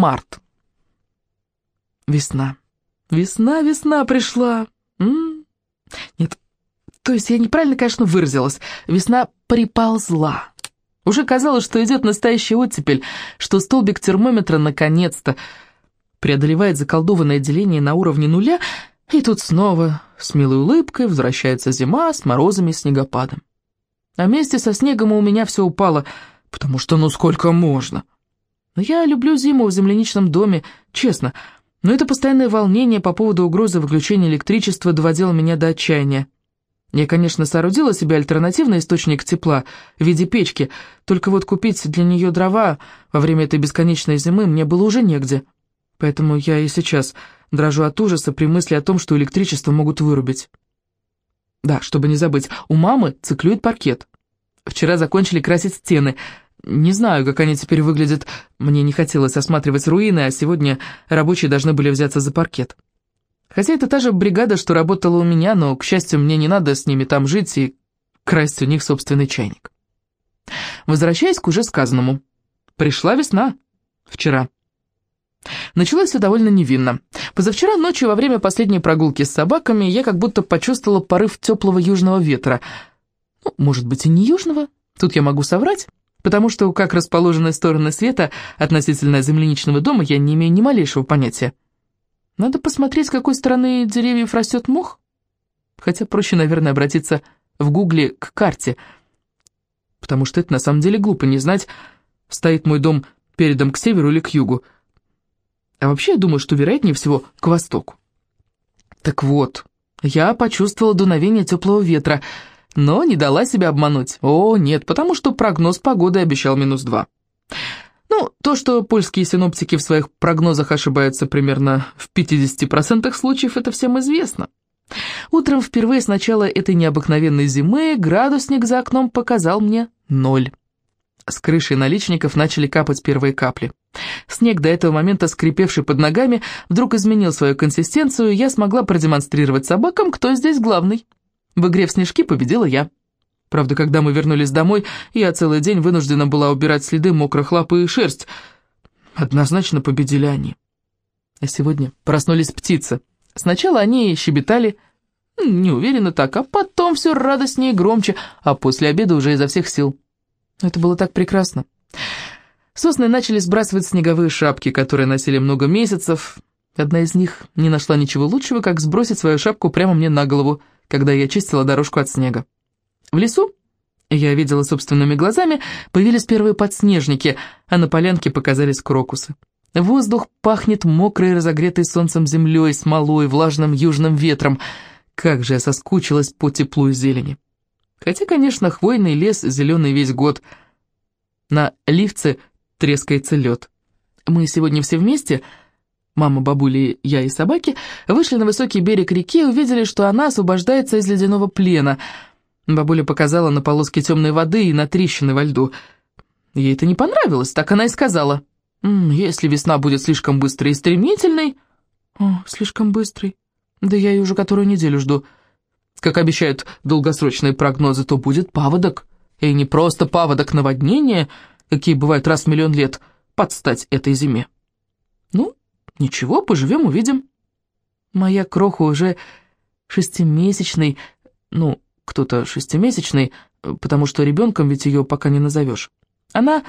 март. Весна. Весна, весна пришла. М -м -м. Нет, то есть я неправильно, конечно, выразилась. Весна приползла. Уже казалось, что идет настоящий оттепель, что столбик термометра наконец-то преодолевает заколдованное деление на уровне нуля, и тут снова с милой улыбкой возвращается зима с морозами и снегопадом. А вместе со снегом у меня все упало, потому что ну сколько можно. Но я люблю зиму в земляничном доме, честно, но это постоянное волнение по поводу угрозы выключения электричества доводило меня до отчаяния. Я, конечно, соорудила себе альтернативный источник тепла в виде печки, только вот купить для нее дрова во время этой бесконечной зимы мне было уже негде. Поэтому я и сейчас дрожу от ужаса при мысли о том, что электричество могут вырубить. Да, чтобы не забыть, у мамы циклюет паркет. Вчера закончили красить стены. Не знаю, как они теперь выглядят. Мне не хотелось осматривать руины, а сегодня рабочие должны были взяться за паркет. Хотя это та же бригада, что работала у меня, но, к счастью, мне не надо с ними там жить и красть у них собственный чайник. Возвращаясь к уже сказанному. Пришла весна. Вчера. Началось все довольно невинно. Позавчера ночью во время последней прогулки с собаками я как будто почувствовала порыв теплого южного ветра. Ну, может быть, и не южного. Тут я могу соврать, потому что как расположены стороны света относительно земляничного дома, я не имею ни малейшего понятия. Надо посмотреть, с какой стороны деревьев растет мох. Хотя проще, наверное, обратиться в гугле к карте, потому что это на самом деле глупо не знать, стоит мой дом передом к северу или к югу. А вообще, я думаю, что вероятнее всего к востоку. Так вот, я почувствовала дуновение теплого ветра, но не дала себя обмануть. О, нет, потому что прогноз погоды обещал минус два. Ну, то, что польские синоптики в своих прогнозах ошибаются примерно в 50% случаев, это всем известно. Утром впервые с начала этой необыкновенной зимы градусник за окном показал мне ноль. С крыши наличников начали капать первые капли. Снег, до этого момента скрипевший под ногами, вдруг изменил свою консистенцию, и я смогла продемонстрировать собакам, кто здесь главный. В игре в снежки победила я. Правда, когда мы вернулись домой, я целый день вынуждена была убирать следы мокрых лап и шерсть. Однозначно победили они. А сегодня проснулись птицы. Сначала они щебетали, не уверенно так, а потом все радостнее и громче, а после обеда уже изо всех сил. Это было так прекрасно. Сосны начали сбрасывать снеговые шапки, которые носили много месяцев. Одна из них не нашла ничего лучшего, как сбросить свою шапку прямо мне на голову, когда я чистила дорожку от снега. В лесу, я видела собственными глазами, появились первые подснежники, а на полянке показались крокусы. Воздух пахнет мокрой, разогретой солнцем землей, смолой, влажным южным ветром. Как же я соскучилась по теплу и зелени. Хотя, конечно, хвойный лес зеленый весь год. На ливце трескается лед. Мы сегодня все вместе, мама, бабули, я и собаки, вышли на высокий берег реки и увидели, что она освобождается из ледяного плена — Бабуля показала на полоски темной воды и на трещины во льду. Ей это не понравилось, так она и сказала. «Если весна будет слишком быстрой и стремительной...» «О, слишком быстрой. Да я ее уже которую неделю жду. Как обещают долгосрочные прогнозы, то будет паводок. И не просто паводок наводнения, какие бывают раз в миллион лет, подстать этой зиме. Ну, ничего, поживем, увидим. Моя кроха уже шестимесячный, ну, кто-то шестимесячный, потому что ребенком ведь ее пока не назовешь. Она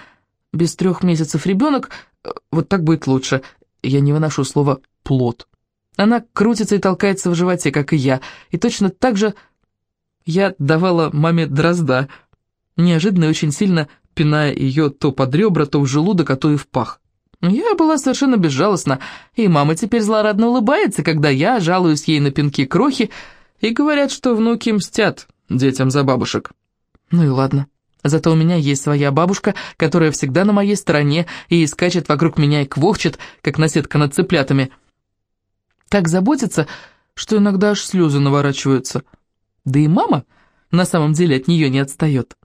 без трех месяцев ребенок, вот так будет лучше. Я не выношу слово «плод». Она крутится и толкается в животе, как и я, и точно так же я давала маме дрозда, неожиданно и очень сильно пиная ее то под ребра, то в желудок, а то и в пах. Я была совершенно безжалостна, и мама теперь злорадно улыбается, когда я жалуюсь ей на пинки крохи, и говорят, что внуки мстят детям за бабушек. Ну и ладно. Зато у меня есть своя бабушка, которая всегда на моей стороне и скачет вокруг меня и квохчет, как наседка над цыплятами. Так заботится, что иногда аж слезы наворачиваются. Да и мама на самом деле от нее не отстает.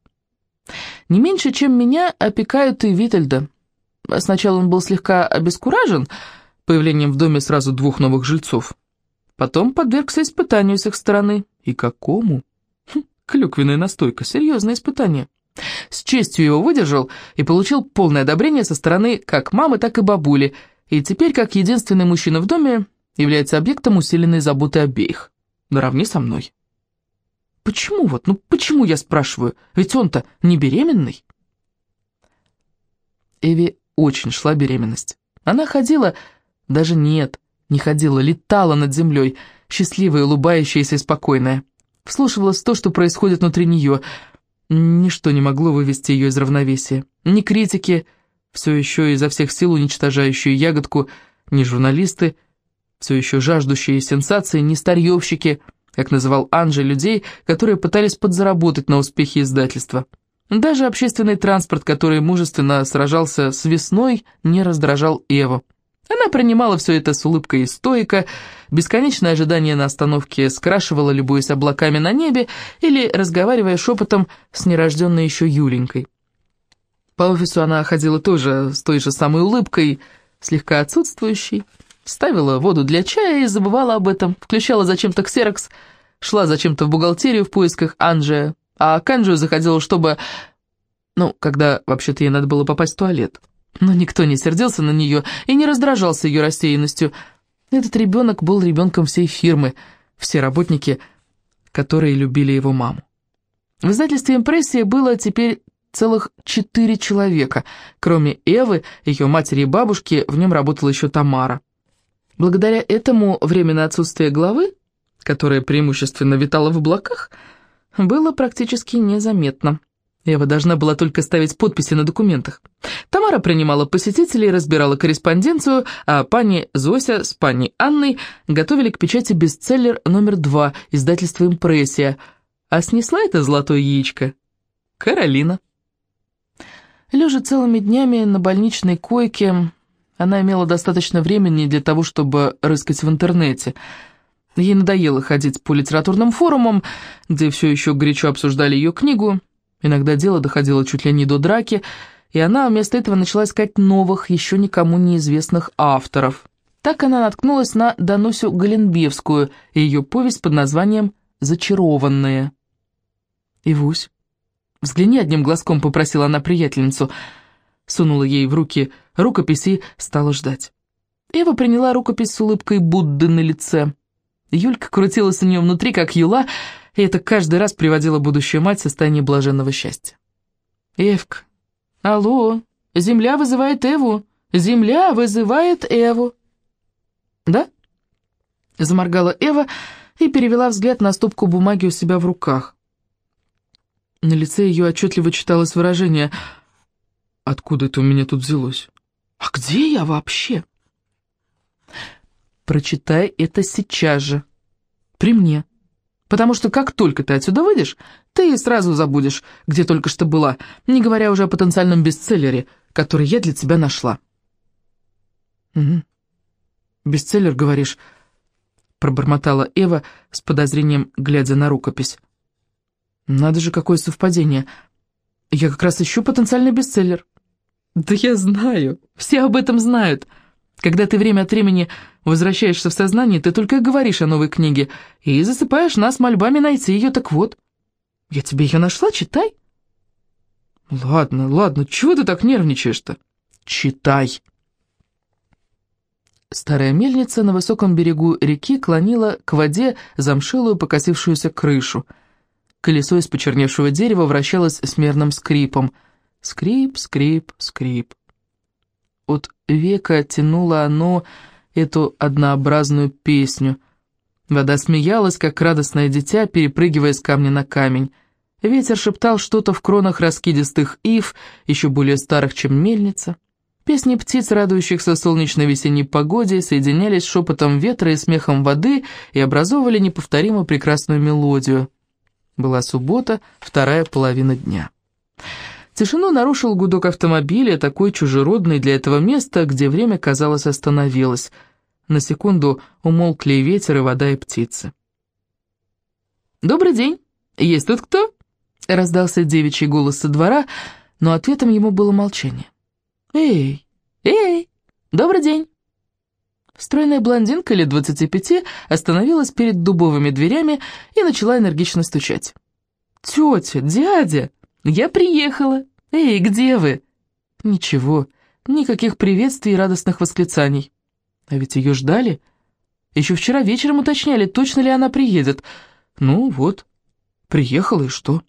Не меньше, чем меня, опекают и Витальда. Сначала он был слегка обескуражен появлением в доме сразу двух новых жильцов. Потом подвергся испытанию с их стороны. И какому? Хм, клюквенная настойка, серьезное испытание. С честью его выдержал и получил полное одобрение со стороны как мамы, так и бабули, и теперь, как единственный мужчина в доме, является объектом усиленной заботы обеих, наравне со мной. Почему вот, ну почему, я спрашиваю, ведь он-то не беременный? Эви очень шла беременность. Она ходила, даже нет, не ходила, летала над землей, счастливая, улыбающаяся и спокойная. Вслушивалась в то, что происходит внутри нее. Ничто не могло вывести ее из равновесия. Ни критики, все еще изо всех сил уничтожающие ягодку, ни журналисты, все еще жаждущие сенсации, ни старьевщики, как называл Анжи людей, которые пытались подзаработать на успехе издательства. Даже общественный транспорт, который мужественно сражался с весной, не раздражал Эву. Она принимала все это с улыбкой и стойко, бесконечное ожидание на остановке скрашивало, любуясь облаками на небе или разговаривая шепотом с нерожденной еще Юленькой. По офису она ходила тоже с той же самой улыбкой, слегка отсутствующей, ставила воду для чая и забывала об этом, включала зачем-то ксерокс, шла зачем-то в бухгалтерию в поисках Анджия, а к Анджию заходила, чтобы... Ну, когда вообще-то ей надо было попасть в туалет. Но никто не сердился на нее и не раздражался ее рассеянностью. Этот ребенок был ребенком всей фирмы, все работники, которые любили его маму. В издательстве «Импрессия» было теперь целых четыре человека. Кроме Эвы, ее матери и бабушки, в нем работала еще Тамара. Благодаря этому временное отсутствие главы, которое преимущественно витало в облаках, было практически незаметно. Ева должна была только ставить подписи на документах. Тамара принимала посетителей, разбирала корреспонденцию, а пани Зося с пани Анной готовили к печати бестселлер номер два издательства «Импрессия», а снесла это золотое яичко Каролина. Лежа целыми днями на больничной койке, она имела достаточно времени для того, чтобы рыскать в интернете. Ей надоело ходить по литературным форумам, где все еще горячо обсуждали ее книгу. Иногда дело доходило чуть ли не до драки, и она вместо этого начала искать новых, еще никому неизвестных авторов. Так она наткнулась на Данусю Галенбевскую и ее повесть под названием «Зачарованные». «Ивусь, взгляни одним глазком», — попросила она приятельницу. Сунула ей в руки рукописи, стала ждать. Эва приняла рукопись с улыбкой Будды на лице. Юлька крутилась у нее внутри, как юла, и это каждый раз приводило будущую мать в состояние блаженного счастья. «Эвка, алло, земля вызывает Эву, земля вызывает Эву». «Да?» — заморгала Эва и перевела взгляд на стопку бумаги у себя в руках. На лице ее отчетливо читалось выражение «Откуда это у меня тут взялось? А где я вообще?» Прочитай это сейчас же. При мне. Потому что как только ты отсюда выйдешь, ты сразу забудешь, где только что была, не говоря уже о потенциальном бестселлере, который я для тебя нашла. Угу. Бестселлер, говоришь, пробормотала Эва с подозрением, глядя на рукопись. Надо же, какое совпадение. Я как раз ищу потенциальный бестселлер. Да я знаю, все об этом знают. Когда ты время от времени возвращаешься в сознание, ты только говоришь о новой книге и засыпаешь нас мольбами найти ее, так вот. Я тебе ее нашла, читай. Ладно, ладно, чего ты так нервничаешь-то? Читай. Старая мельница на высоком берегу реки клонила к воде замшилую покосившуюся крышу. Колесо из почерневшего дерева вращалось с мерным скрипом. Скрип, скрип, скрип. От века тянуло оно эту однообразную песню. Вода смеялась, как радостное дитя, перепрыгивая с камня на камень. Ветер шептал что-то в кронах раскидистых ив, еще более старых, чем мельница. Песни птиц, радующихся солнечной весенней погоде, соединялись с шепотом ветра и смехом воды и образовывали неповторимо прекрасную мелодию. Была суббота, вторая половина дня. Тишину нарушил гудок автомобиля, такой чужеродный для этого места, где время, казалось, остановилось. На секунду умолкли и ветер, и вода, и птицы. «Добрый день! Есть тут кто?» — раздался девичий голос со двора, но ответом ему было молчание. «Эй! Эй! Добрый день!» Стройная блондинка лет двадцати пяти остановилась перед дубовыми дверями и начала энергично стучать. «Тетя, дядя!» «Я приехала! Эй, где вы?» «Ничего, никаких приветствий и радостных восклицаний. А ведь ее ждали. Еще вчера вечером уточняли, точно ли она приедет. Ну вот, приехала и что?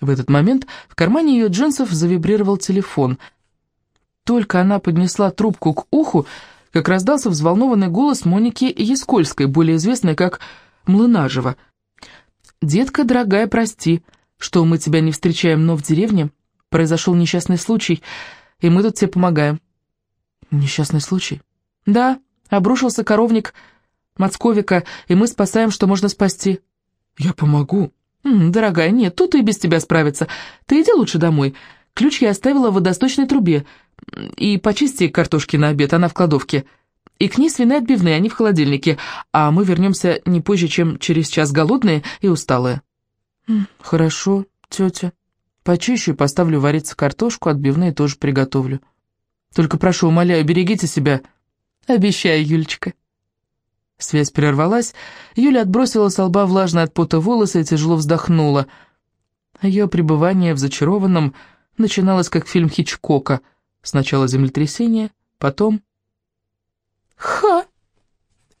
В этот момент в кармане ее джинсов завибрировал телефон. Только она поднесла трубку к уху, как раздался взволнованный голос Моники Яскольской, более известной как Млынажева. «Детка, дорогая, прости, что мы тебя не встречаем, но в деревне произошел несчастный случай, и мы тут тебе помогаем». «Несчастный случай?» «Да, обрушился коровник Мацковика, и мы спасаем, что можно спасти». «Я помогу». «Дорогая, нет, тут и без тебя справиться. Ты иди лучше домой. Ключ я оставила в водосточной трубе. И почисти картошки на обед, она в кладовке. И к ней свиные отбивные, они в холодильнике. А мы вернемся не позже, чем через час голодные и усталые». «Хорошо, тетя. Почищу и поставлю вариться картошку, отбивные тоже приготовлю. Только прошу, умоляю, берегите себя». «Обещаю, Юлечка». Связь прервалась, Юля отбросила с лба влажные от пота волосы и тяжело вздохнула. Ее пребывание в зачарованном начиналось как фильм Хичкока. Сначала землетрясение, потом... Ха!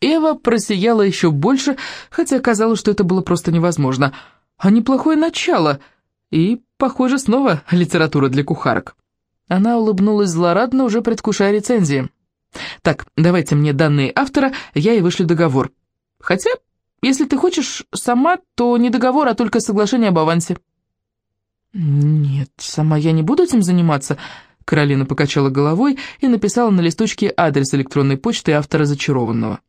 Эва просияла еще больше, хотя казалось, что это было просто невозможно. А неплохое начало. И, похоже, снова литература для кухарок. Она улыбнулась злорадно, уже предвкушая рецензии. Так, давайте мне данные автора, я и вышлю договор. Хотя, если ты хочешь сама, то не договор, а только соглашение об авансе. Нет, сама я не буду этим заниматься. Каролина покачала головой и написала на листочке адрес электронной почты автора зачарованного.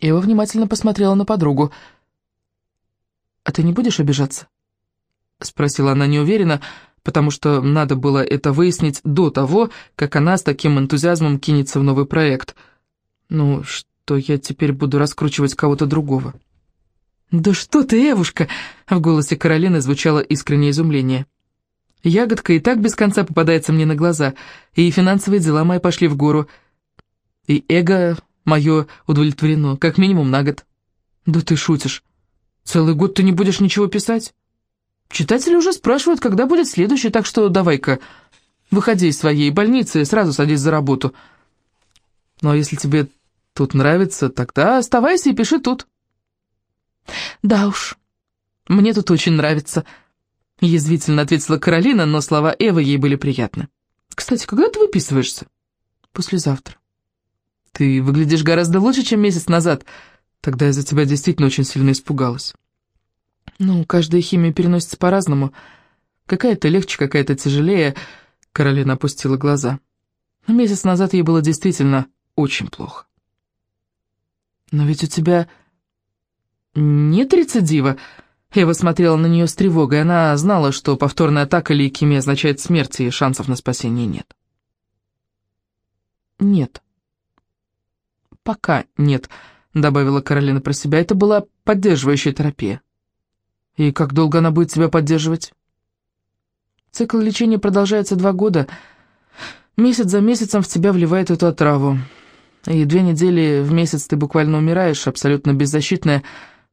Ева внимательно посмотрела на подругу. «А ты не будешь обижаться?» Спросила она неуверенно, потому что надо было это выяснить до того, как она с таким энтузиазмом кинется в новый проект. Ну, что я теперь буду раскручивать кого-то другого. «Да что ты, Эвушка!» — в голосе Каролины звучало искреннее изумление. «Ягодка и так без конца попадается мне на глаза, и финансовые дела мои пошли в гору, и эго мое удовлетворено, как минимум на год». «Да ты шутишь. Целый год ты не будешь ничего писать?» Читатели уже спрашивают, когда будет следующий, так что давай-ка, выходи из своей больницы и сразу садись за работу. Ну а если тебе тут нравится, тогда оставайся и пиши тут. Да уж, мне тут очень нравится, язвительно ответила Каролина, но слова Эвы ей были приятны. Кстати, когда ты выписываешься? Послезавтра. Ты выглядишь гораздо лучше, чем месяц назад. Тогда я за тебя действительно очень сильно испугалась. Ну, каждая химия переносится по-разному. Какая-то легче, какая-то тяжелее. Каролина опустила глаза. Месяц назад ей было действительно очень плохо. Но ведь у тебя нет рецидива. Эва смотрела на нее с тревогой. Она знала, что повторная атака лейкемии означает смерть, и шансов на спасение нет. Нет. Пока нет, добавила Каролина про себя. Это была поддерживающая терапия. И как долго она будет себя поддерживать? Цикл лечения продолжается два года. Месяц за месяцем в тебя вливает эту отраву. И две недели в месяц ты буквально умираешь, абсолютно беззащитная,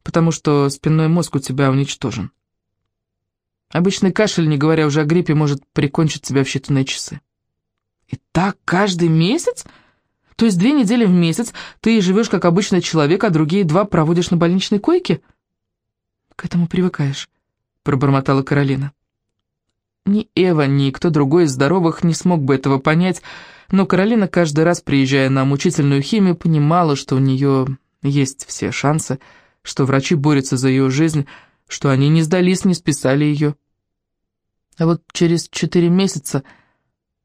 потому что спинной мозг у тебя уничтожен. Обычный кашель, не говоря уже о гриппе, может прикончить тебя в считанные часы. И так каждый месяц? То есть две недели в месяц ты живешь как обычный человек, а другие два проводишь на больничной койке? — «К этому привыкаешь», — пробормотала Каролина. Ни Эва, ни кто другой из здоровых не смог бы этого понять, но Каролина каждый раз, приезжая на мучительную химию, понимала, что у нее есть все шансы, что врачи борются за ее жизнь, что они не сдались, не списали ее. А вот через четыре месяца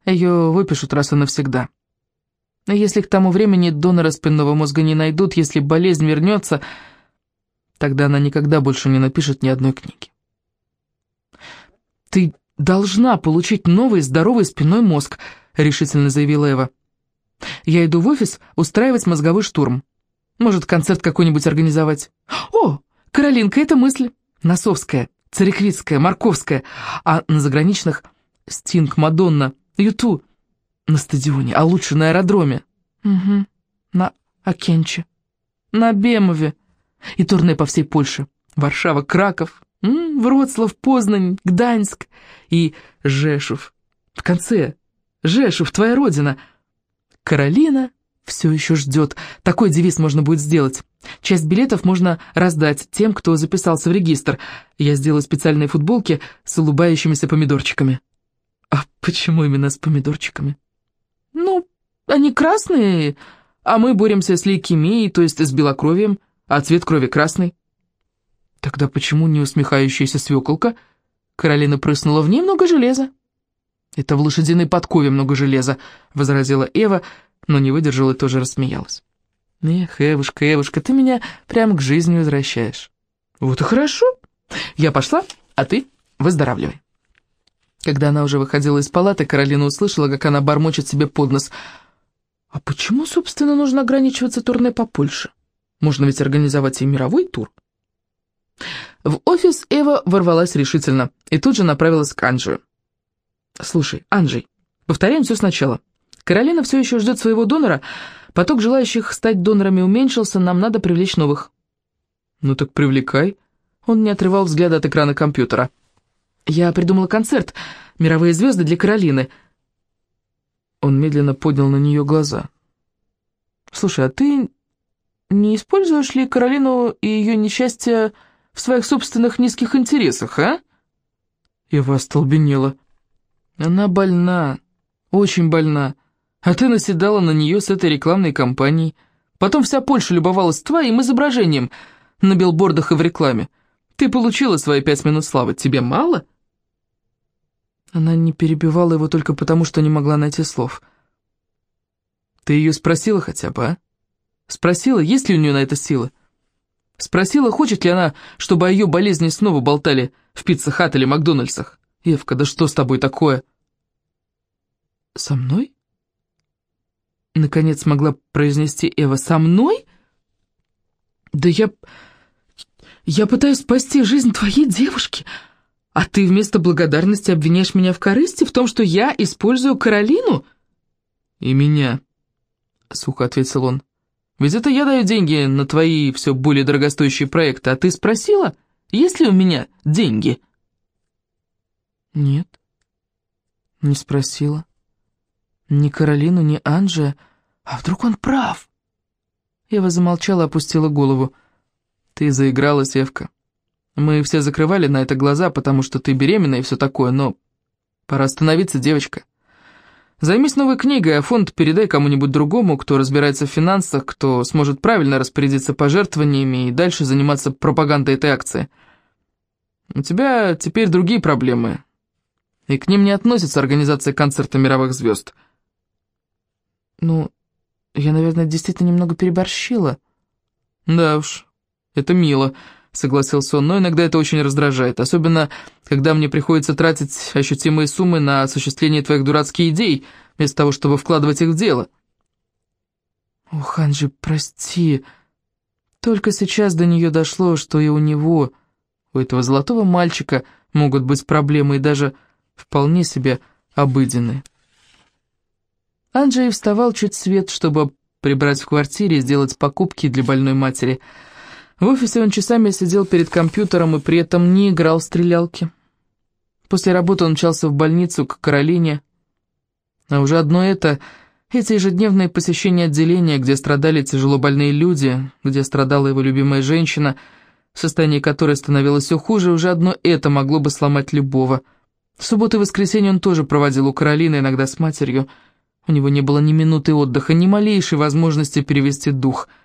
ее выпишут раз и навсегда. И если к тому времени донора спинного мозга не найдут, если болезнь вернется, Тогда она никогда больше не напишет ни одной книги. «Ты должна получить новый здоровый спинной мозг», — решительно заявила Эва. «Я иду в офис устраивать мозговой штурм. Может, концерт какой-нибудь организовать?» «О, Каролинка, это мысль. Носовская, Цареквицкая, Марковская, а на заграничных — Стинг, Мадонна, Юту. На стадионе, а лучше на аэродроме». «Угу, на Окенче, на Бемове». И турне по всей Польше. Варшава, Краков, Вроцлав, Познань, Гданьск и Жешув. В конце, Жешев, твоя родина. Каролина все еще ждет. Такой девиз можно будет сделать. Часть билетов можно раздать тем, кто записался в регистр. Я сделаю специальные футболки с улыбающимися помидорчиками. А почему именно с помидорчиками? Они красные, а мы боремся с лейкемией, то есть с белокровием, а цвет крови красный. Тогда почему не усмехающаяся свеколка? Каролина прыснула в ней много железа. «Это в лошадиной подкове много железа», — возразила Эва, но не выдержала и тоже рассмеялась. «Эх, Эвушка, Эвушка, ты меня прямо к жизни возвращаешь». «Вот и хорошо. Я пошла, а ты выздоравливай». Когда она уже выходила из палаты, Каролина услышала, как она бормочет себе под нос. «А почему, собственно, нужно ограничиваться турне по Польше? Можно ведь организовать и мировой тур». В офис Эва ворвалась решительно и тут же направилась к Анджию. «Слушай, Анджей, повторяем все сначала. Каролина все еще ждет своего донора, поток желающих стать донорами уменьшился, нам надо привлечь новых». «Ну так привлекай». Он не отрывал взгляда от экрана компьютера. «Я придумала концерт «Мировые звезды для Каролины». Он медленно поднял на нее глаза. «Слушай, а ты не используешь ли Каролину и ее несчастье в своих собственных низких интересах, а?» Ева остолбенела. «Она больна, очень больна, а ты наседала на нее с этой рекламной кампанией. Потом вся Польша любовалась твоим изображением на билбордах и в рекламе. Ты получила свои пять минут славы, тебе мало?» Она не перебивала его только потому, что не могла найти слов. «Ты ее спросила хотя бы, а? Спросила, есть ли у нее на это силы?» Спросила, хочет ли она, чтобы о ее болезни снова болтали в пиццехат или Макдональдсах. «Евка, да что с тобой такое?» «Со мной?» Наконец смогла произнести Эва. «Со мной?» «Да я... я пытаюсь спасти жизнь твоей девушки, а ты вместо благодарности обвиняешь меня в корысти, в том, что я использую Каролину?» «И меня», — сухо ответил он. Ведь это я даю деньги на твои все более дорогостоящие проекты, а ты спросила, есть ли у меня деньги?» «Нет, не спросила. Ни Каролину, ни Анже. А вдруг он прав?» Ева замолчала, опустила голову. «Ты заигралась, Евка. Мы все закрывали на это глаза, потому что ты беременна и все такое, но пора остановиться, девочка». Займись новой книгой, а фонд передай кому-нибудь другому, кто разбирается в финансах, кто сможет правильно распорядиться пожертвованиями и дальше заниматься пропагандой этой акции. У тебя теперь другие проблемы, и к ним не относится организация концерта мировых звезд. Ну, я, наверное, действительно немного переборщила. Да уж, это мило, согласился он, но иногда это очень раздражает, особенно когда мне приходится тратить ощутимые суммы на осуществление твоих дурацких идей, вместо того, чтобы вкладывать их в дело. Ох, Анжи, прости. Только сейчас до нее дошло, что и у него, у этого золотого мальчика, могут быть проблемы и даже вполне себе обыденные. Анджей вставал чуть свет, чтобы прибрать в квартире и сделать покупки для больной матери – в офисе он часами сидел перед компьютером и при этом не играл в стрелялки. После работы он мчался в больницу к Каролине. А уже одно это, эти ежедневные посещения отделения, где страдали тяжело больные люди, где страдала его любимая женщина, состояние которой становилось все хуже, уже одно это могло бы сломать любого. В субботу и воскресенье он тоже проводил у Каролины, иногда с матерью. У него не было ни минуты отдыха, ни малейшей возможности перевести дух –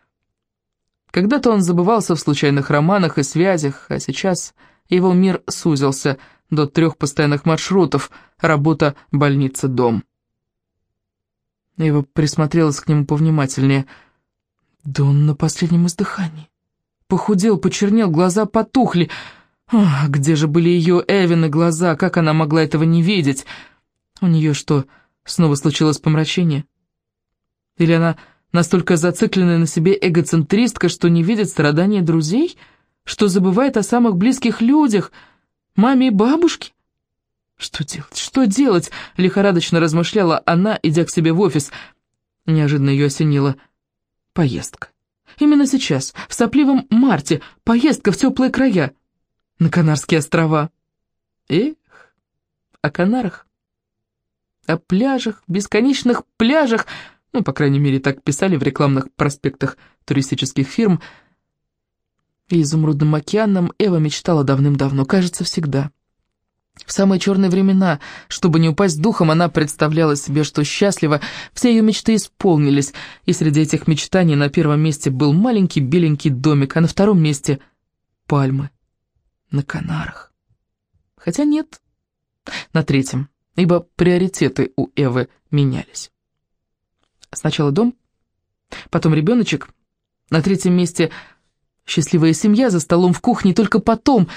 когда-то он забывался в случайных романах и связях, а сейчас его мир сузился до трех постоянных маршрутов работа, больница, дом. Ева присмотрелась к нему повнимательнее. Да он на последнем издыхании. Похудел, почернел, глаза потухли. Ах, где же были ее Эвины глаза, как она могла этого не видеть? У нее что, снова случилось помрачение? Или она Настолько зацикленная на себе эгоцентристка, что не видит страдания друзей, что забывает о самых близких людях, маме и бабушке. Что делать, что делать? Лихорадочно размышляла она, идя к себе в офис. Неожиданно ее осенила поездка. Именно сейчас, в сопливом марте, поездка в теплые края, на Канарские острова. Эх, о Канарах. О пляжах, бесконечных пляжах, ну, по крайней мере, так писали в рекламных проспектах туристических фирм. И изумрудным океаном Эва мечтала давным-давно, кажется, всегда. В самые черные времена, чтобы не упасть духом, она представляла себе, что счастлива, все ее мечты исполнились, и среди этих мечтаний на первом месте был маленький беленький домик, а на втором месте — пальмы на Канарах. Хотя нет, на третьем, ибо приоритеты у Эвы менялись. Сначала дом, потом ребеночек, на третьем месте счастливая семья за столом в кухне, только потом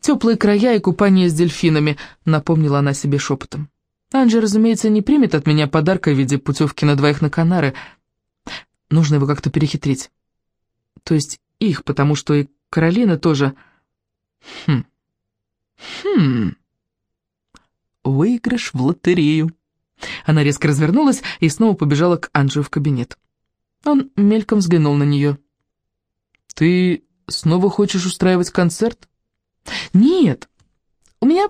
теплые края и купание с дельфинами, напомнила она себе шепотом. Анджи, разумеется, не примет от меня подарка в виде путевки на двоих на Канары. Нужно его как-то перехитрить. То есть их, потому что и Каролина тоже... Хм. Хм. Выигрыш в лотерею. Она резко развернулась и снова побежала к Анджи в кабинет. Он мельком взглянул на нее. «Ты снова хочешь устраивать концерт?» «Нет, у меня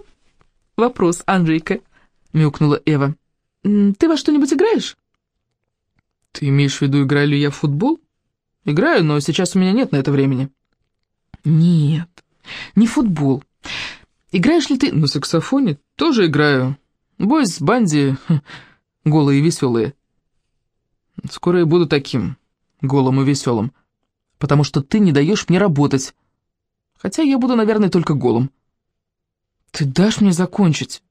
вопрос, Анжейка», — мяукнула Эва. «Ты во что-нибудь играешь?» «Ты имеешь в виду, играю ли я в футбол?» «Играю, но сейчас у меня нет на это времени». «Нет, не футбол. Играешь ли ты...» «На саксофоне тоже играю. Бойс, банди, голые и веселые. Скоро я буду таким, голым и веселым, потому что ты не даешь мне работать. Хотя я буду, наверное, только голым. Ты дашь мне закончить?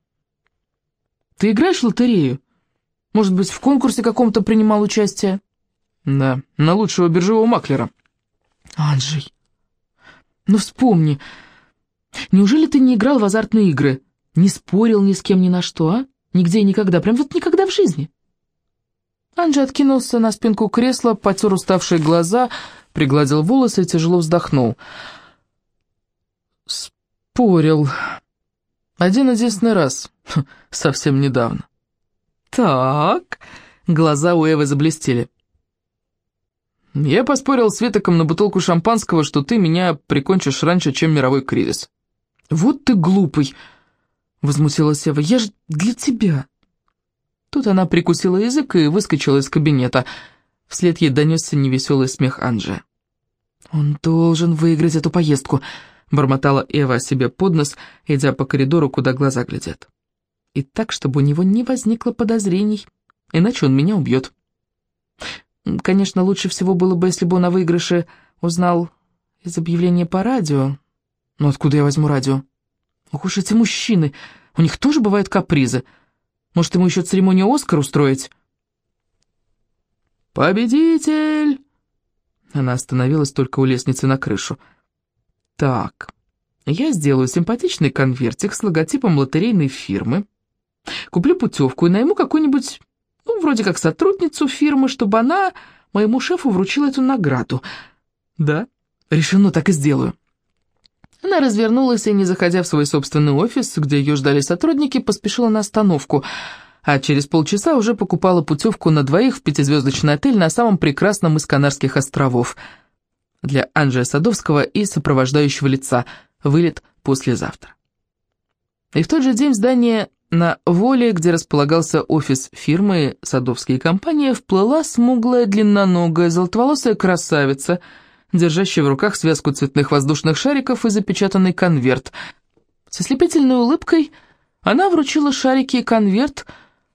Ты играешь в лотерею? Может быть, в конкурсе каком-то принимал участие? Да, на лучшего биржевого маклера. Анджей, ну вспомни, неужели ты не играл в азартные игры? Не спорил ни с кем ни на что, а? Нигде и никогда, прям вот никогда в жизни. Анджи откинулся на спинку кресла, потер уставшие глаза, пригладил волосы и тяжело вздохнул. Спорил. Один единственный раз. Совсем недавно. Так, глаза у Эвы заблестели. Я поспорил с Ветоком на бутылку шампанского, что ты меня прикончишь раньше, чем мировой кризис. Вот ты глупый, Возмутилась Ева. «Я же для тебя!» Тут она прикусила язык и выскочила из кабинета. Вслед ей донесся невеселый смех Анжи. «Он должен выиграть эту поездку», — бормотала Эва себе под нос, идя по коридору, куда глаза глядят. «И так, чтобы у него не возникло подозрений, иначе он меня убьет». Конечно, лучше всего было бы, если бы он о выигрыше узнал из объявления по радио. Но откуда я возьму радио? Ох уж эти мужчины, у них тоже бывают капризы. Может, ему еще церемонию Оскар устроить? «Победитель!» Она остановилась только у лестницы на крышу. «Так, я сделаю симпатичный конвертик с логотипом лотерейной фирмы, куплю путевку и найму какую-нибудь, ну, вроде как сотрудницу фирмы, чтобы она моему шефу вручила эту награду. Да, решено, так и сделаю». Она развернулась и, не заходя в свой собственный офис, где ее ждали сотрудники, поспешила на остановку, а через полчаса уже покупала путевку на двоих в пятизвездочный отель на самом прекрасном из Канарских островов. Для Анджея Садовского и сопровождающего лица вылет послезавтра. И в тот же день в здание на Воле, где располагался офис фирмы «Садовские компании», вплыла смуглая длинноногая золотоволосая красавица – держащий в руках связку цветных воздушных шариков и запечатанный конверт. Со слепительной улыбкой она вручила шарики и конверт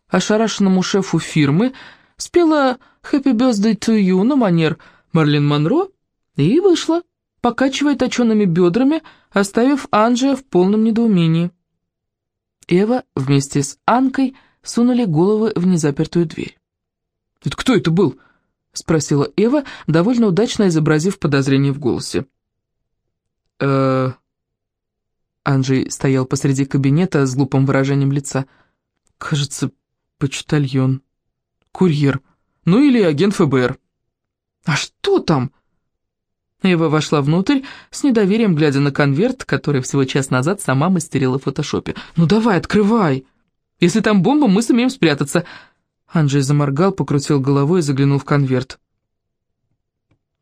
ошарашенному шефу фирмы, спела «Happy Birthday to you» на манер Марлин Монро и вышла, покачивая точеными бедрами, оставив Анджия в полном недоумении. Эва вместе с Анкой сунули головы в незапертую дверь. «Это кто это был?» — спросила Эва, довольно удачно изобразив подозрение в голосе. э Анджей стоял посреди кабинета с глупым выражением лица. «Кажется, почтальон. Курьер. Ну или агент ФБР». «А что там?» Эва вошла внутрь, с недоверием глядя на конверт, который всего час назад сама мастерила в фотошопе. «Ну давай, открывай! Если там бомба, мы сумеем спрятаться!» Анджей заморгал, покрутил головой и заглянул в конверт.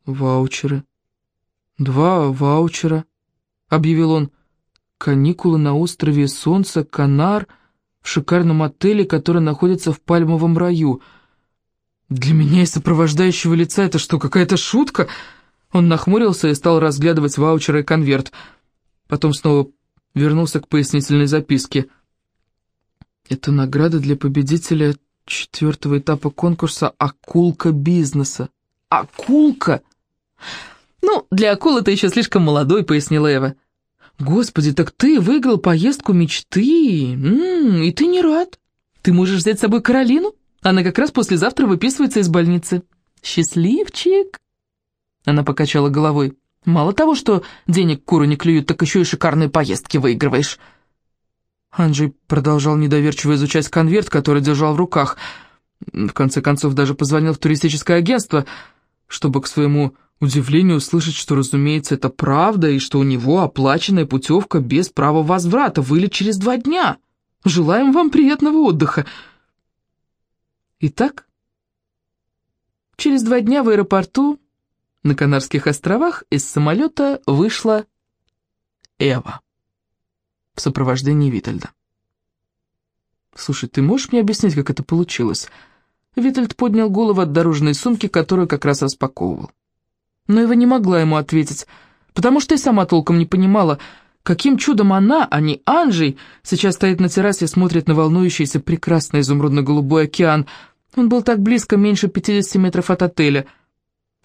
«Ваучеры. Два ваучера», — объявил он. «Каникулы на острове Солнца, Канар, в шикарном отеле, который находится в Пальмовом раю. Для меня и сопровождающего лица это что, какая-то шутка? Он нахмурился и стал разглядывать ваучеры и конверт. Потом снова вернулся к пояснительной записке. Это награда для победителя четвертого этапа конкурса «Акулка бизнеса». «Акулка!» «Ну, для акулы ты еще слишком молодой», — пояснила Эва. «Господи, так ты выиграл поездку мечты, М -м, и ты не рад. Ты можешь взять с собой Каролину? Она как раз послезавтра выписывается из больницы. Счастливчик!» Она покачала головой. «Мало того, что денег куры не клюют, так еще и шикарные поездки выигрываешь». Анджей продолжал недоверчиво изучать конверт, который держал в руках. В конце концов, даже позвонил в туристическое агентство, чтобы к своему удивлению услышать, что, разумеется, это правда, и что у него оплаченная путевка без права возврата, вылет через два дня. Желаем вам приятного отдыха. Итак, через два дня в аэропорту на Канарских островах из самолета вышла Эва в сопровождении Витальда. «Слушай, ты можешь мне объяснить, как это получилось?» Витальд поднял голову от дорожной сумки, которую как раз распаковывал. Но Эва не могла ему ответить, потому что и сама толком не понимала, каким чудом она, а не Анжей, сейчас стоит на террасе и смотрит на волнующийся прекрасный изумрудно-голубой океан. Он был так близко, меньше 50 метров от отеля.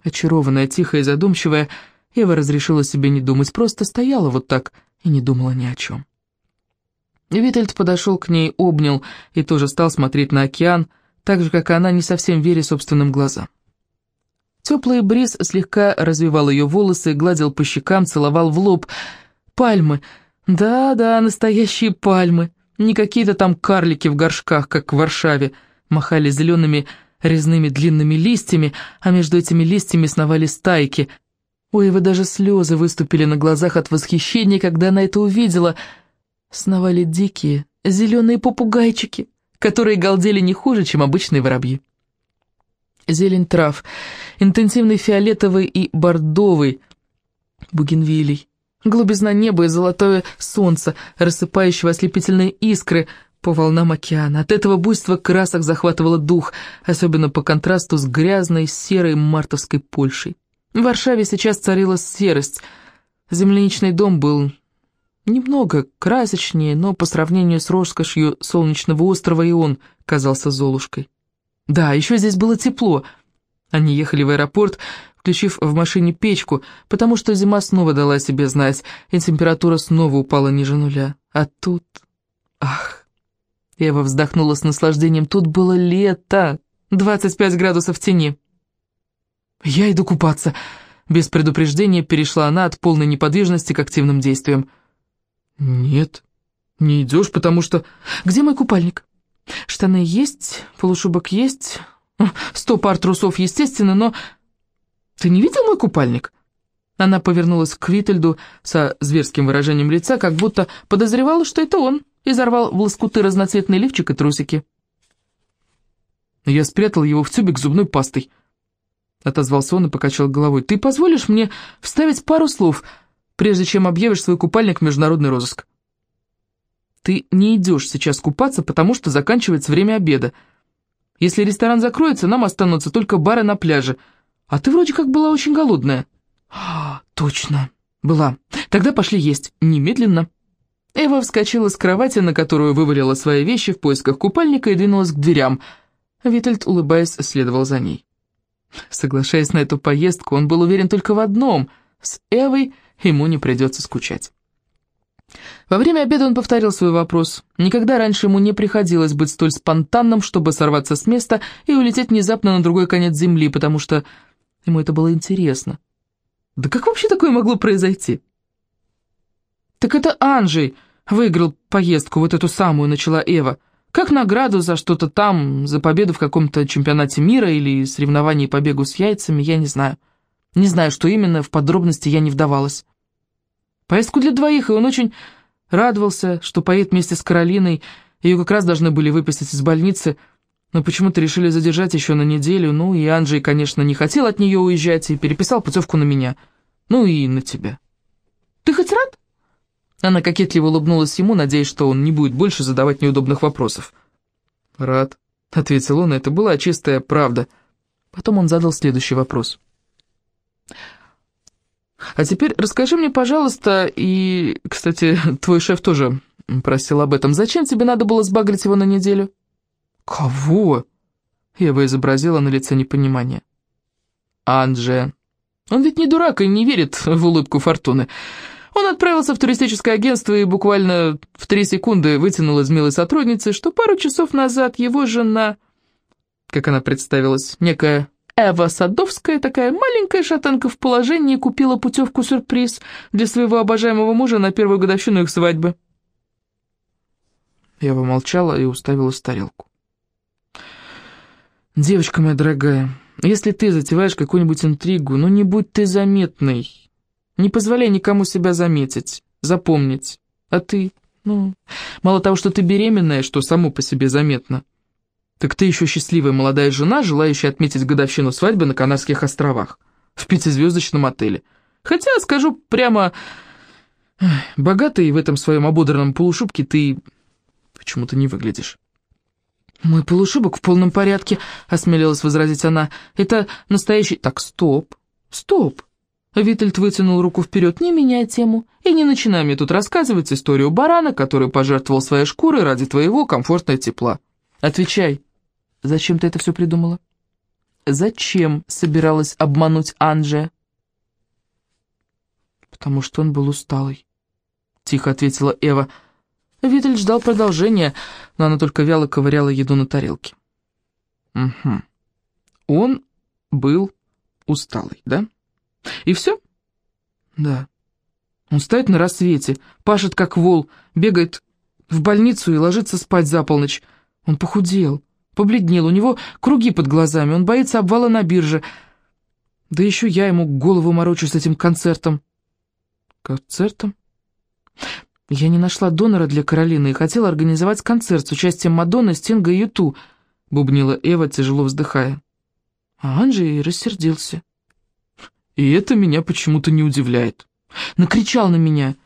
Очарованная, тихая и задумчивая, Эва разрешила себе не думать, просто стояла вот так и не думала ни о чем. Витальд подошел к ней, обнял и тоже стал смотреть на океан, так же, как и она, не совсем веря собственным глазам. Теплый бриз слегка развивал ее волосы, гладил по щекам, целовал в лоб. Пальмы. Да-да, настоящие пальмы. Не какие-то там карлики в горшках, как в Варшаве. Махали зелеными резными длинными листьями, а между этими листьями сновали стайки. У Эвы даже слезы выступили на глазах от восхищения, когда она это увидела — сновали дикие, зеленые попугайчики, которые галдели не хуже, чем обычные воробьи. Зелень трав, интенсивный фиолетовый и бордовый, бугенвилей, глубизна неба и золотое солнце, рассыпающего ослепительные искры по волнам океана. От этого буйства красок захватывало дух, особенно по контрасту с грязной серой мартовской Польшей. В Варшаве сейчас царила серость. Земляничный дом был Немного красочнее, но по сравнению с роскошью солнечного острова и он казался Золушкой. Да, еще здесь было тепло. Они ехали в аэропорт, включив в машине печку, потому что зима снова дала себе знать, и температура снова упала ниже нуля. А тут... Ах! Ева вздохнула с наслаждением. Тут было лето, 25 градусов тени. «Я иду купаться», — без предупреждения перешла она от полной неподвижности к активным действиям. «Нет, не идешь, потому что...» «Где мой купальник?» «Штаны есть, полушубок есть, сто пар трусов, естественно, но...» «Ты не видел мой купальник?» Она повернулась к Вительду со зверским выражением лица, как будто подозревала, что это он, и зарвал в лоскуты разноцветный лифчик и трусики. «Я спрятал его в тюбик зубной пастой», — отозвался он и покачал головой. «Ты позволишь мне вставить пару слов?» Прежде чем объявишь свой купальник в международный розыск. Ты не идешь сейчас купаться, потому что заканчивается время обеда. Если ресторан закроется, нам останутся только бары на пляже. А ты вроде как была очень голодная. А, точно, была. Тогда пошли есть, немедленно. Эва вскочила с кровати, на которую вывалила свои вещи в поисках купальника и двинулась к дверям. Витальд, улыбаясь, следовал за ней. Соглашаясь на эту поездку, он был уверен только в одном — с Эвой ему не придется скучать. Во время обеда он повторил свой вопрос. Никогда раньше ему не приходилось быть столь спонтанным, чтобы сорваться с места и улететь внезапно на другой конец земли, потому что ему это было интересно. Да как вообще такое могло произойти? «Так это Анжей выиграл поездку, вот эту самую, начала Эва. Как награду за что-то там, за победу в каком-то чемпионате мира или соревновании по бегу с яйцами, я не знаю. Не знаю, что именно, в подробности я не вдавалась. Поездку для двоих, и он очень радовался, что поедет вместе с Каролиной. Ее как раз должны были выписать из больницы, но почему-то решили задержать еще на неделю. Ну, и Анджей, конечно, не хотел от нее уезжать и переписал путевку на меня. Ну и на тебя. Ты хоть рад? Она кокетливо улыбнулась ему, надеясь, что он не будет больше задавать неудобных вопросов. «Рад», — ответил он, — это была чистая правда. Потом он задал следующий вопрос. «А теперь расскажи мне, пожалуйста, и, кстати, твой шеф тоже просил об этом. Зачем тебе надо было сбагрить его на неделю?» «Кого?» Ева изобразила на лице непонимание. «Анже. Он ведь не дурак и не верит в улыбку фортуны. Он отправился в туристическое агентство и буквально в три секунды вытянул из милой сотрудницы, что пару часов назад его жена, как она представилась, некая Эва Садовская, такая маленькая шатанка в положении, купила путевку-сюрприз для своего обожаемого мужа на первую годовщину их свадьбы. Я помолчала и уставилась в тарелку. «Девочка моя дорогая, если ты затеваешь какую-нибудь интригу, ну не будь ты заметной. Не позволяй никому себя заметить, запомнить. А ты, ну, мало того, что ты беременная, что само по себе заметно, так ты еще счастливая молодая жена, желающая отметить годовщину свадьбы на Канарских островах, в пятизвездочном отеле. Хотя, скажу прямо, богатый в этом своем ободранном полушубке ты почему-то не выглядишь. «Мой полушубок в полном порядке», — осмелилась возразить она. «Это настоящий...» «Так, стоп, стоп!» Витальд вытянул руку вперед, не меняя тему, и не начинай мне тут рассказывать историю барана, который пожертвовал своей шкурой ради твоего комфортного тепла. Отвечай, зачем ты это все придумала? Зачем собиралась обмануть Анже? Потому что он был усталый, тихо ответила Эва, — Виталь ждал продолжения, но она только вяло ковыряла еду на тарелке. Угу. Он был усталый, да? И все? Да. Он стоит на рассвете, пашет как вол, бегает в больницу и ложится спать за полночь. Он похудел, побледнел, у него круги под глазами, он боится обвала на бирже. Да еще я ему голову морочу с этим концертом. Концертом? Я не нашла донора для Каролины и хотела организовать концерт с участием Мадонны, Стинга и Юту, бубнила Эва, тяжело вздыхая. А Анджей рассердился. И это меня почему-то не удивляет. Накричал на меня.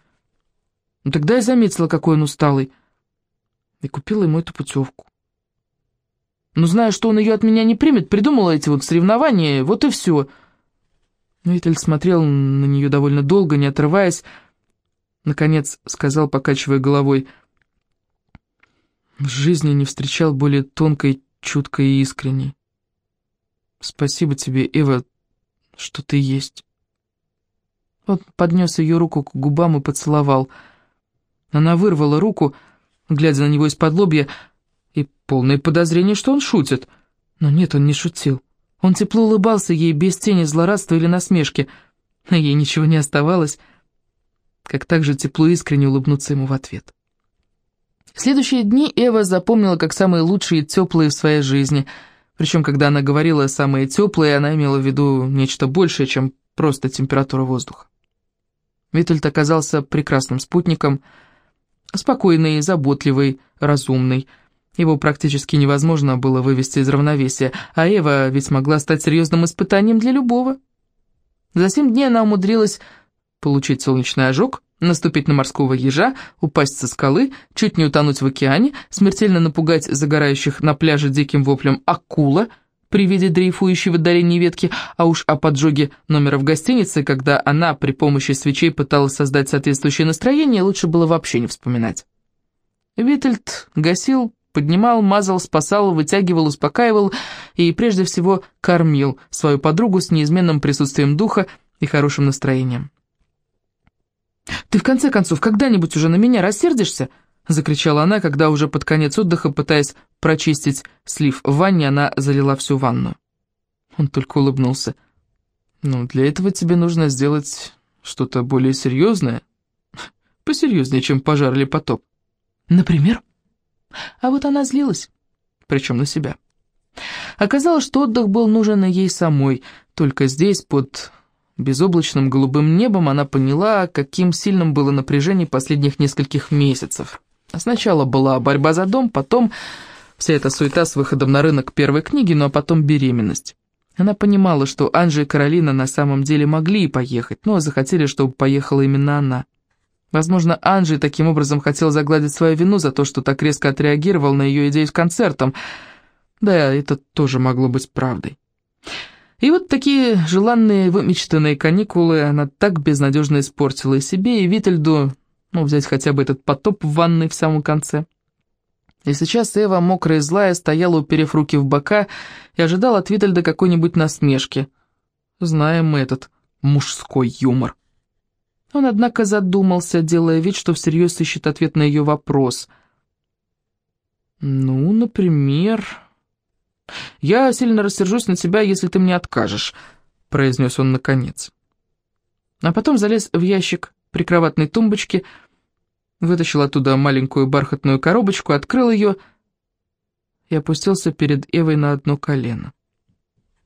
Но тогда я заметила, какой он усталый, и купила ему эту путевку. Но зная, что он ее от меня не примет, придумала эти вот соревнования, вот и все. Виталь смотрел на нее довольно долго, не отрываясь, Наконец сказал, покачивая головой, «В жизни не встречал более тонкой, чуткой и искренней. Спасибо тебе, Эва, что ты есть». Он поднес ее руку к губам и поцеловал. Она вырвала руку, глядя на него из-под лобья, полное подозрение, что он шутит. Но нет, он не шутил. Он тепло улыбался ей без тени злорадства или насмешки, а ей ничего не оставалось, как также тепло искренне улыбнуться ему в ответ. следующие дни Эва запомнила как самые лучшие и теплые в своей жизни. Причем, когда она говорила «самые теплые», она имела в виду нечто большее, чем просто температура воздуха. Витальд оказался прекрасным спутником, спокойный, заботливый, разумный. Его практически невозможно было вывести из равновесия, а Эва ведь могла стать серьезным испытанием для любого. За семь дней она умудрилась получить солнечный ожог, наступить на морского ежа, упасть со скалы, чуть не утонуть в океане, смертельно напугать загорающих на пляже диким воплем акула при виде дрейфующей в отдалении ветки, а уж о поджоге номера в гостинице, когда она при помощи свечей пыталась создать соответствующее настроение, лучше было вообще не вспоминать. Витальд гасил, поднимал, мазал, спасал, вытягивал, успокаивал и прежде всего кормил свою подругу с неизменным присутствием духа и хорошим настроением. «Ты в конце концов когда-нибудь уже на меня рассердишься?» — закричала она, когда уже под конец отдыха, пытаясь прочистить слив в ванне, она залила всю ванну. Он только улыбнулся. «Ну, для этого тебе нужно сделать что-то более серьезное, посерьезнее, чем пожар или потоп». «Например?» А вот она злилась, причем на себя. Оказалось, что отдых был нужен и ей самой, только здесь, под безоблачным голубым небом она поняла, каким сильным было напряжение последних нескольких месяцев. Сначала была борьба за дом, потом вся эта суета с выходом на рынок первой книги, ну а потом беременность. Она понимала, что Анжи и Каролина на самом деле могли и поехать, но захотели, чтобы поехала именно она. Возможно, Анджей таким образом хотел загладить свою вину за то, что так резко отреагировал на ее идею с концертом. Да, это тоже могло быть правдой. И вот такие желанные, вымечтанные каникулы она так безнадежно испортила и себе, и Витальду, ну, взять хотя бы этот потоп в ванной в самом конце. И сейчас Эва, мокрая и злая, стояла, уперев руки в бока, и ожидала от Витальда какой-нибудь насмешки. Знаем мы этот мужской юмор. Он, однако, задумался, делая вид, что всерьез ищет ответ на ее вопрос. «Ну, например...» «Я сильно рассержусь на тебя, если ты мне откажешь», — произнес он наконец. А потом залез в ящик прикроватной тумбочки, вытащил оттуда маленькую бархатную коробочку, открыл ее и опустился перед Эвой на одно колено.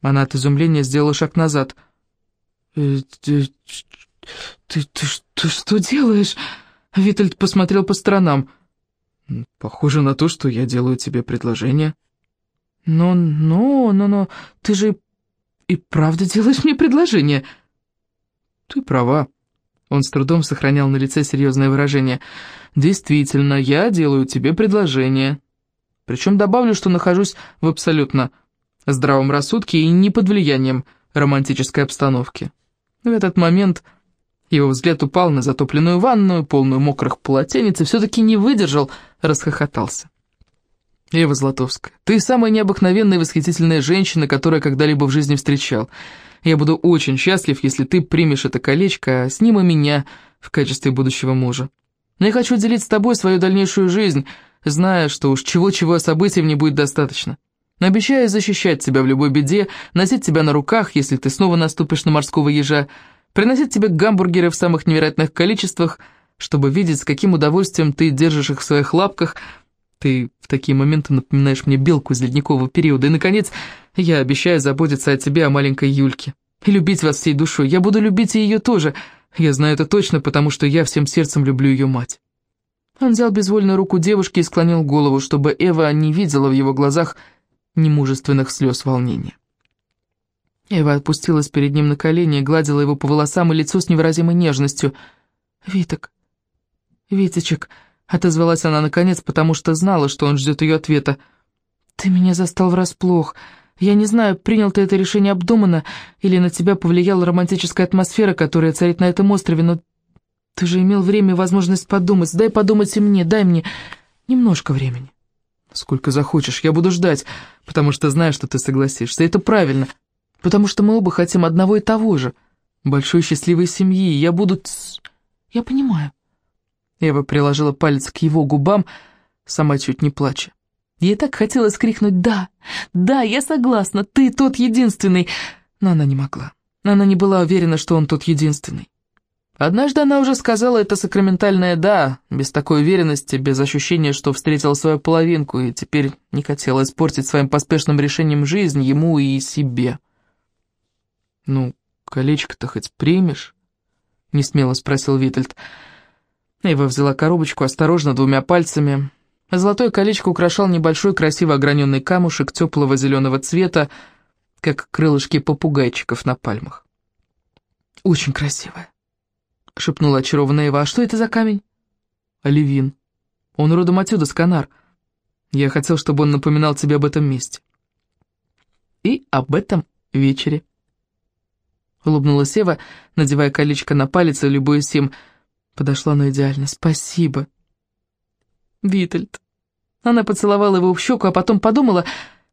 Она от изумления сделала шаг назад. «Э, «Ты, ты, ты что делаешь?» Витальд посмотрел по сторонам. «Похоже на то, что я делаю тебе предложение». «Но, но, но, но, ты же и правда делаешь мне предложение?» «Ты права». Он с трудом сохранял на лице серьезное выражение. «Действительно, я делаю тебе предложение. Причем добавлю, что нахожусь в абсолютно здравом рассудке и не под влиянием романтической обстановки». В этот момент его взгляд упал на затопленную ванную, полную мокрых полотенец, и все-таки не выдержал, расхохотался. «Ева Златовская, ты самая необыкновенная и восхитительная женщина, которую я когда-либо в жизни встречал. Я буду очень счастлив, если ты примешь это колечко, а с ним и меня в качестве будущего мужа. Но я хочу делить с тобой свою дальнейшую жизнь, зная, что уж чего-чего событий мне будет достаточно. Обещаю защищать тебя в любой беде, носить тебя на руках, если ты снова наступишь на морского ежа, приносить тебе гамбургеры в самых невероятных количествах, чтобы видеть, с каким удовольствием ты держишь их в своих лапках. Ты в такие моменты напоминаешь мне белку из ледникового периода. И, наконец, я обещаю заботиться о тебе, о маленькой Юльке. И любить вас всей душой. Я буду любить и ее тоже. Я знаю это точно, потому что я всем сердцем люблю ее мать». Он взял безвольную руку девушки и склонил голову, чтобы Эва не видела в его глазах немужественных слез волнения. Эва опустилась перед ним на колени и гладила его по волосам и лицу с невыразимой нежностью. «Виток, Витечек», — отозвалась она наконец, потому что знала, что он ждет ее ответа. «Ты меня застал врасплох. Я не знаю, принял ты это решение обдуманно, или на тебя повлияла романтическая атмосфера, которая царит на этом острове, но ты же имел время и возможность подумать. Дай подумать и мне, дай мне немножко времени». «Сколько захочешь, я буду ждать, потому что знаю, что ты согласишься. Это правильно» потому что мы оба хотим одного и того же, большой счастливой семьи, я буду... Я понимаю. Ева приложила палец к его губам, сама чуть не плача. Ей так хотелось крикнуть «Да! Да, я согласна, ты тот единственный!» Но она не могла. Она не была уверена, что он тот единственный. Однажды она уже сказала это сакраментальное «да», без такой уверенности, без ощущения, что встретила свою половинку, и теперь не хотела испортить своим поспешным решением жизнь ему и себе. «Ну, колечко-то хоть примешь?» — несмело спросил Витальд. Эва взяла коробочку осторожно двумя пальцами. Золотое колечко украшал небольшой красиво ограненный камушек теплого зеленого цвета, как крылышки попугайчиков на пальмах. «Очень красивое», — шепнула очарованная Эва. «А что это за камень?» «Оливин. Он родом отсюда, с Канар. Я хотел, чтобы он напоминал тебе об этом месте». «И об этом вечере», Улыбнулась Ева, надевая колечко на палец и любуясь им. Подошло оно идеально. «Спасибо». «Витальд». Она поцеловала его в щеку, а потом подумала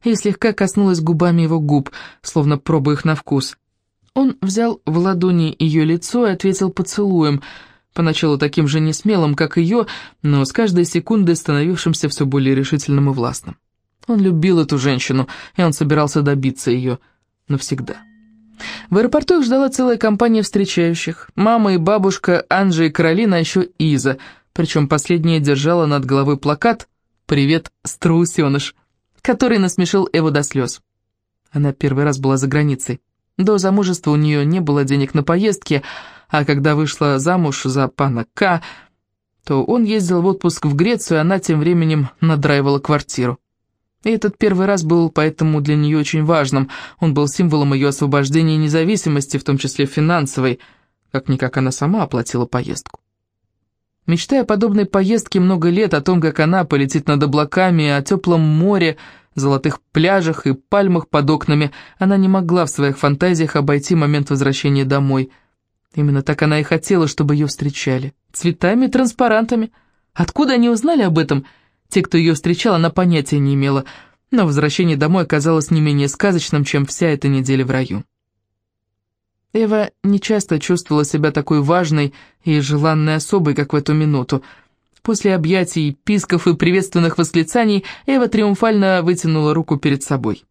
и слегка коснулась губами его губ, словно пробуя их на вкус. Он взял в ладони ее лицо и ответил поцелуем, поначалу таким же несмелым, как ее, но с каждой секундой становившимся все более решительным и властным. Он любил эту женщину, и он собирался добиться ее навсегда. В аэропорту их ждала целая компания встречающих. Мама и бабушка, Анжи и Каролина, а еще Иза. Причем последняя держала над головой плакат «Привет, страусеныш», который насмешил Эву до слез. Она первый раз была за границей. До замужества у нее не было денег на поездки, а когда вышла замуж за пана К, то он ездил в отпуск в Грецию, а она тем временем надраивала квартиру. И этот первый раз был поэтому для нее очень важным. Он был символом ее освобождения и независимости, в том числе финансовой. Как-никак она сама оплатила поездку. Мечтая о подобной поездке много лет, о том, как она полетит над облаками, о теплом море, золотых пляжах и пальмах под окнами, она не могла в своих фантазиях обойти момент возвращения домой. Именно так она и хотела, чтобы ее встречали. Цветами и транспарантами. Откуда они узнали об этом? Те, кто ее встречал, она понятия не имела, но возвращение домой оказалось не менее сказочным, чем вся эта неделя в раю. Эва нечасто чувствовала себя такой важной и желанной особой, как в эту минуту. После объятий, писков и приветственных восклицаний Эва триумфально вытянула руку перед собой.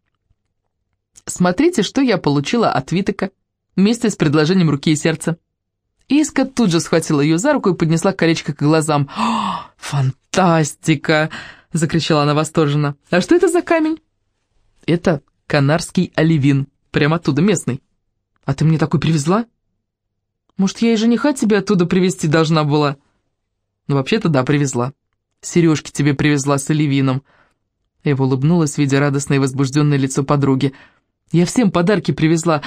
«Смотрите, что я получила от Витека, вместе с предложением руки и сердца». Иска тут же схватила ее за руку и поднесла колечко к глазам. «О, фантастика!» — закричала она восторженно. «А что это за камень?» «Это канарский оливин, прямо оттуда, местный». А ты мне такой привезла? Может, я и жениха тебе оттуда привезти должна была? Ну, вообще-то да, привезла. Сережки тебе привезла с оливином. Эва улыбнулась, видя радостное и возбужденное лицо подруги. Я всем подарки привезла,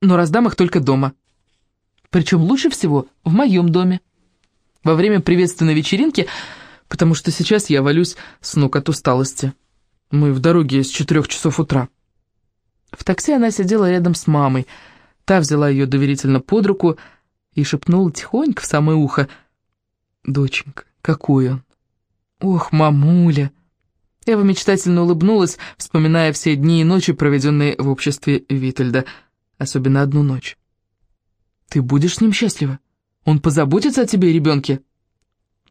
но раздам их только дома. Причем лучше всего в моем доме. Во время приветственной вечеринки, потому что сейчас я валюсь с ног от усталости. Мы в дороге с четырех часов утра. В такси она сидела рядом с мамой, Та взяла ее доверительно под руку и шепнула тихонько в самое ухо. «Доченька, какой он!» «Ох, мамуля!» Эва мечтательно улыбнулась, вспоминая все дни и ночи, проведенные в обществе Витальда, особенно одну ночь. «Ты будешь с ним счастлива? Он позаботится о тебе и ребенке?»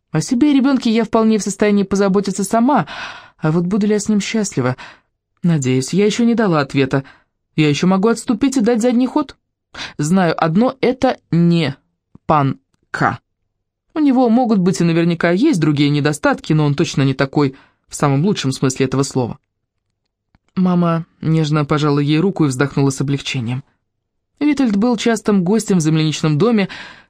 «О себе и ребенке я вполне в состоянии позаботиться сама, а вот буду ли я с ним счастлива? Надеюсь, я еще не дала ответа. Я еще могу отступить и дать задний ход». Знаю одно, это не пан К. У него могут быть и наверняка есть другие недостатки, но он точно не такой, в самом лучшем смысле этого слова. Мама нежно пожала ей руку и вздохнула с облегчением. Витальд был частым гостем в земляничном доме,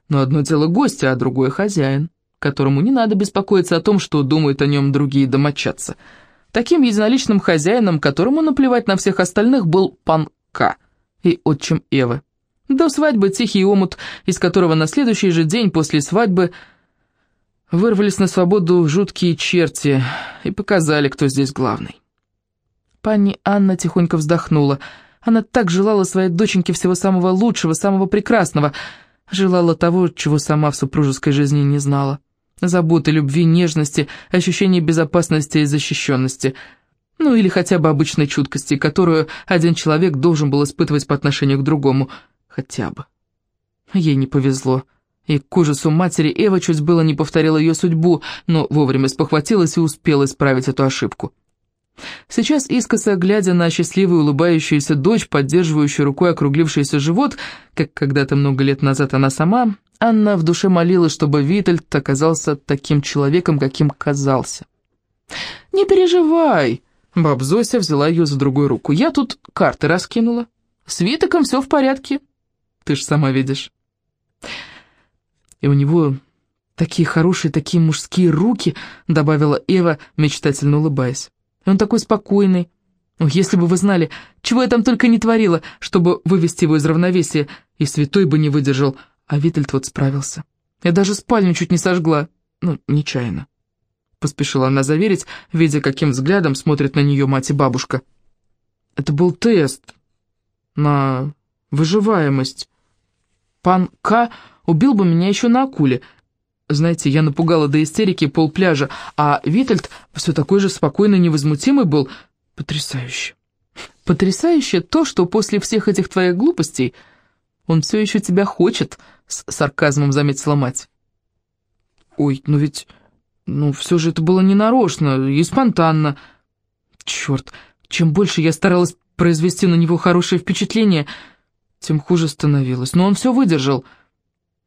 но одно дело гостя, а другое хозяин, которому не надо беспокоиться о том, что думают о нем другие домочадцы. Таким единоличным хозяином, которому наплевать на всех остальных, был пан К. и отчим Эвы. До свадьбы тихий омут, из которого на следующий же день после свадьбы вырвались на свободу жуткие черти и показали, кто здесь главный. Пани Анна тихонько вздохнула. Она так желала своей доченьке всего самого лучшего, самого прекрасного, желала того, чего сама в супружеской жизни не знала. Заботы, любви, нежности, ощущения безопасности и защищенности – ну или хотя бы обычной чуткости, которую один человек должен был испытывать по отношению к другому – Хотя бы. Ей не повезло. И к ужасу матери Эва чуть было не повторила ее судьбу, но вовремя спохватилась и успела исправить эту ошибку. Сейчас, искоса глядя на счастливую улыбающуюся дочь, поддерживающую рукой округлившийся живот, как когда-то много лет назад она сама, Анна в душе молилась, чтобы Витальд оказался таким человеком, каким казался. «Не переживай!» Баб Зося взяла ее за другую руку. «Я тут карты раскинула. С Витоком все в порядке. Ты ж сама видишь. И у него такие хорошие, такие мужские руки, добавила Эва, мечтательно улыбаясь. И он такой спокойный. О, если бы вы знали, чего я там только не творила, чтобы вывести его из равновесия, и святой бы не выдержал, а Витальд вот справился. Я даже спальню чуть не сожгла, ну, нечаянно. Поспешила она заверить, видя, каким взглядом смотрит на нее мать и бабушка. Это был тест на выживаемость. Пан К. убил бы меня еще на акуле. Знаете, я напугала до истерики полпляжа, а Витальд все такой же спокойно невозмутимый был. Потрясающе. Потрясающе то, что после всех этих твоих глупостей он все еще тебя хочет, с сарказмом заметила мать. Ой, ну ведь... Ну, все же это было не нарочно и спонтанно. Черт, чем больше я старалась произвести на него хорошее впечатление, тем хуже становилось. Но он все выдержал.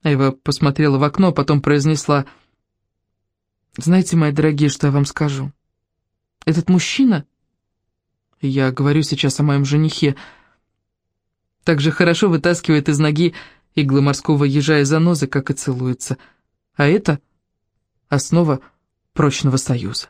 Эва посмотрела в окно, потом произнесла, «Знаете, мои дорогие, что я вам скажу? Этот мужчина, я говорю сейчас о моем женихе, так же хорошо вытаскивает из ноги иглы морского ежа и занозы, как и целуется. А это основа прочного союза».